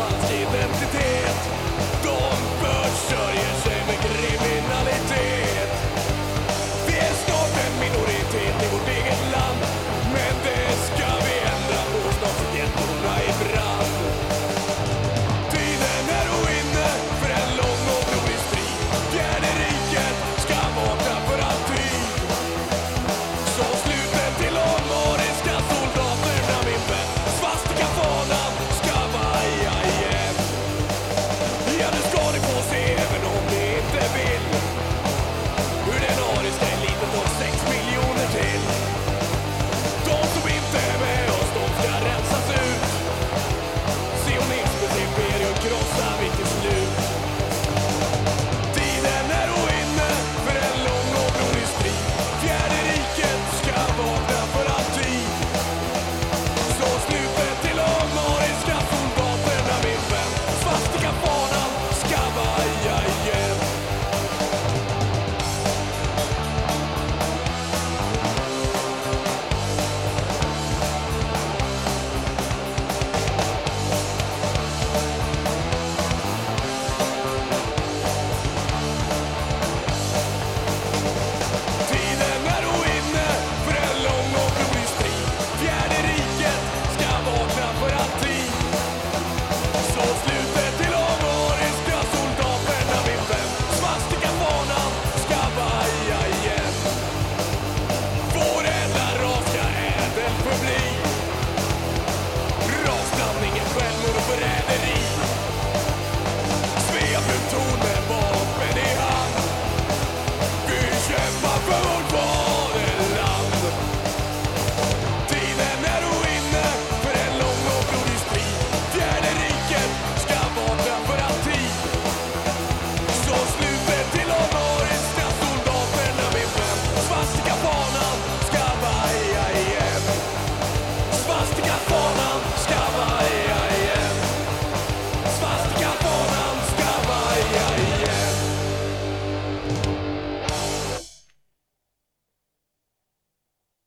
falsk identitet.